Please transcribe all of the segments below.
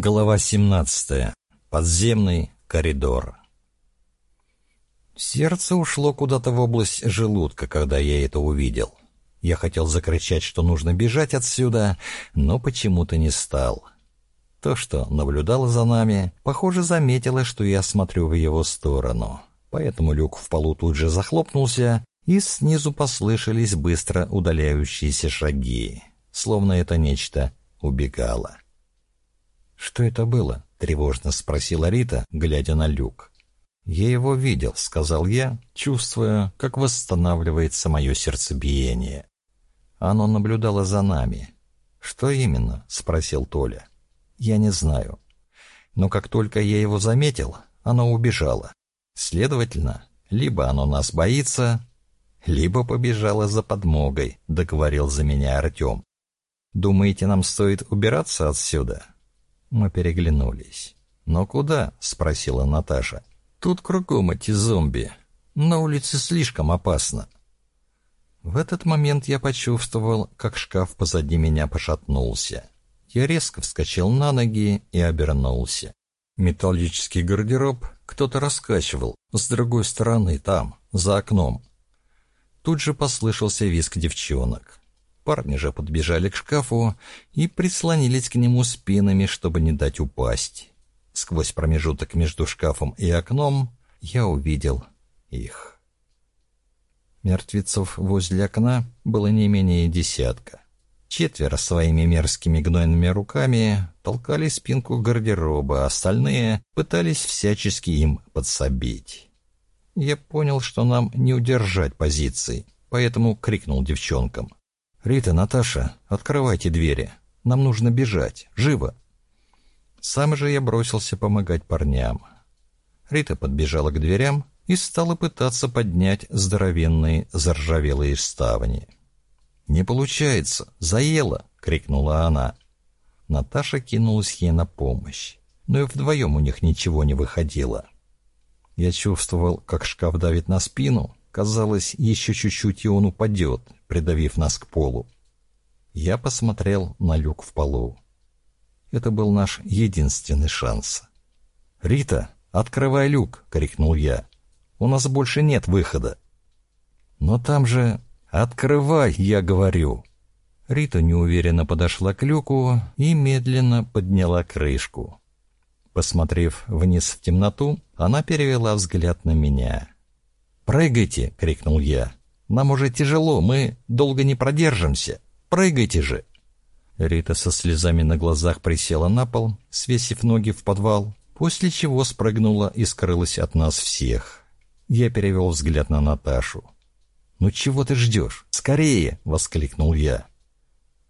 Глава 17. Подземный коридор. Сердце ушло куда-то в область желудка, когда я это увидел. Я хотел закричать, что нужно бежать отсюда, но почему-то не стал. То, что наблюдало за нами, похоже, заметило, что я смотрю в его сторону. Поэтому люк в полу тут же захлопнулся, и снизу послышались быстро удаляющиеся шаги, словно это нечто убегало. «Что это было?» — тревожно спросила Рита, глядя на люк. «Я его видел», — сказал я, чувствуя, как восстанавливается мое сердцебиение. Оно наблюдало за нами. «Что именно?» — спросил Толя. «Я не знаю. Но как только я его заметил, оно убежало. Следовательно, либо оно нас боится, либо побежало за подмогой», — договорил за меня Артем. «Думаете, нам стоит убираться отсюда?» Мы переглянулись. «Но куда?» — спросила Наташа. «Тут кругом эти зомби. На улице слишком опасно». В этот момент я почувствовал, как шкаф позади меня пошатнулся. Я резко вскочил на ноги и обернулся. Металлический гардероб кто-то раскачивал с другой стороны, там, за окном. Тут же послышался визг девчонок. Парни же подбежали к шкафу и прислонились к нему спинами, чтобы не дать упасть. Сквозь промежуток между шкафом и окном я увидел их. Мертвецов возле окна было не менее десятка. Четверо своими мерзкими гнойными руками толкали спинку гардероба, а остальные пытались всячески им подсобить. Я понял, что нам не удержать позиции, поэтому крикнул девчонкам. «Рита, Наташа, открывайте двери. Нам нужно бежать. Живо!» Сам же я бросился помогать парням. Рита подбежала к дверям и стала пытаться поднять здоровенные заржавелые ставни. «Не получается! Заело!» — крикнула она. Наташа кинулась ей на помощь, но и вдвоем у них ничего не выходило. Я чувствовал, как шкаф давит на спину, Казалось, еще чуть-чуть и он упадет, придавив нас к полу. Я посмотрел на люк в полу. Это был наш единственный шанс. «Рита, открывай люк!» — крикнул я. «У нас больше нет выхода». «Но там же...» «Открывай, я говорю!» Рита неуверенно подошла к люку и медленно подняла крышку. Посмотрев вниз в темноту, она перевела взгляд на меня. «Прыгайте!» — крикнул я. «Нам уже тяжело, мы долго не продержимся. Прыгайте же!» Рита со слезами на глазах присела на пол, свесив ноги в подвал, после чего спрыгнула и скрылась от нас всех. Я перевел взгляд на Наташу. «Ну чего ты ждешь? Скорее!» — воскликнул я.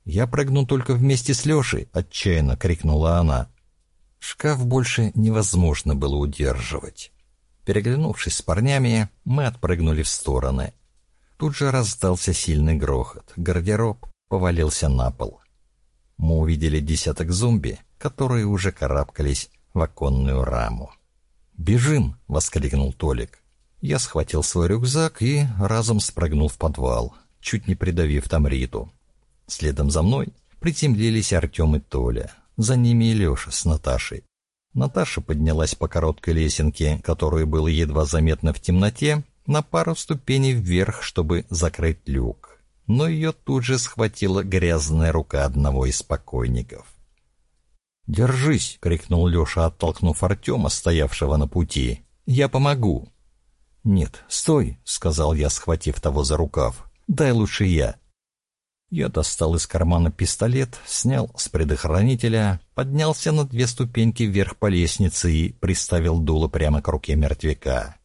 «Я прыгну только вместе с Лешей!» — отчаянно крикнула она. Шкаф больше невозможно было удерживать. Переглянувшись с парнями, мы отпрыгнули в стороны. Тут же раздался сильный грохот. Гардероб повалился на пол. Мы увидели десяток зомби, которые уже карабкались в оконную раму. «Бежим!» — воскликнул Толик. Я схватил свой рюкзак и разом спрыгнул в подвал, чуть не придавив там Риту. Следом за мной приземлились Артем и Толя. За ними и Леша с Наташей. Наташа поднялась по короткой лесенке, которую было едва заметно в темноте, на пару ступеней вверх, чтобы закрыть люк. Но ее тут же схватила грязная рука одного из покойников. «Держись!» — крикнул Леша, оттолкнув Артема, стоявшего на пути. «Я помогу!» «Нет, стой!» — сказал я, схватив того за рукав. «Дай лучше я!» Я достал из кармана пистолет, снял с предохранителя, поднялся на две ступеньки вверх по лестнице и приставил дуло прямо к руке мертвяка.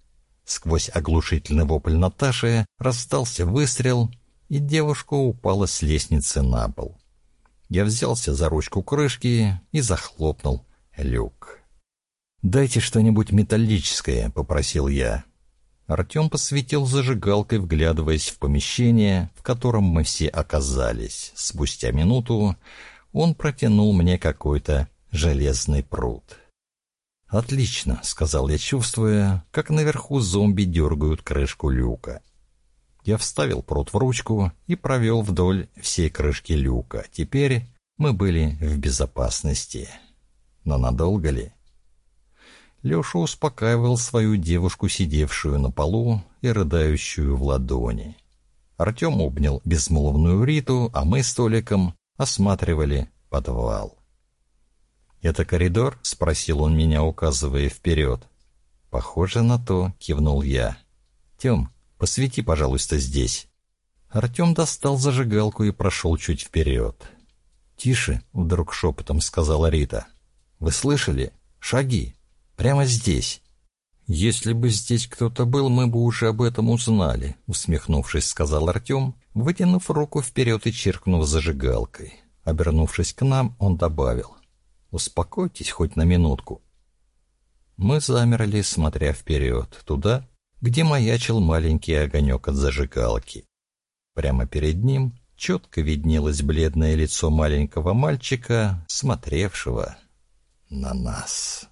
Сквозь оглушительный вопль Наташи раздался выстрел, и девушка упала с лестницы на пол. Я взялся за ручку крышки и захлопнул люк. «Дайте что-нибудь металлическое», — попросил я. Артем посветил зажигалкой, вглядываясь в помещение, в котором мы все оказались. Спустя минуту он протянул мне какой-то железный пруд. «Отлично», — сказал я, чувствуя, как наверху зомби дергают крышку люка. Я вставил пруд в ручку и провел вдоль всей крышки люка. Теперь мы были в безопасности. Но надолго ли? Леша успокаивал свою девушку, сидевшую на полу и рыдающую в ладони. Артем обнял безмолвную Риту, а мы с Толиком осматривали подвал. «Это коридор?» — спросил он меня, указывая вперед. «Похоже на то», — кивнул я. «Тем, посвети, пожалуйста, здесь». Артем достал зажигалку и прошел чуть вперед. «Тише», — вдруг шепотом сказала Рита. «Вы слышали? Шаги. Прямо здесь». «Если бы здесь кто-то был, мы бы уже об этом узнали», — усмехнувшись, сказал Артем, вытянув руку вперед и чиркнув зажигалкой. Обернувшись к нам, он добавил. «Успокойтесь хоть на минутку». Мы замерли, смотря вперед, туда, где маячил маленький огонек от зажигалки. Прямо перед ним четко виднелось бледное лицо маленького мальчика, смотревшего на нас.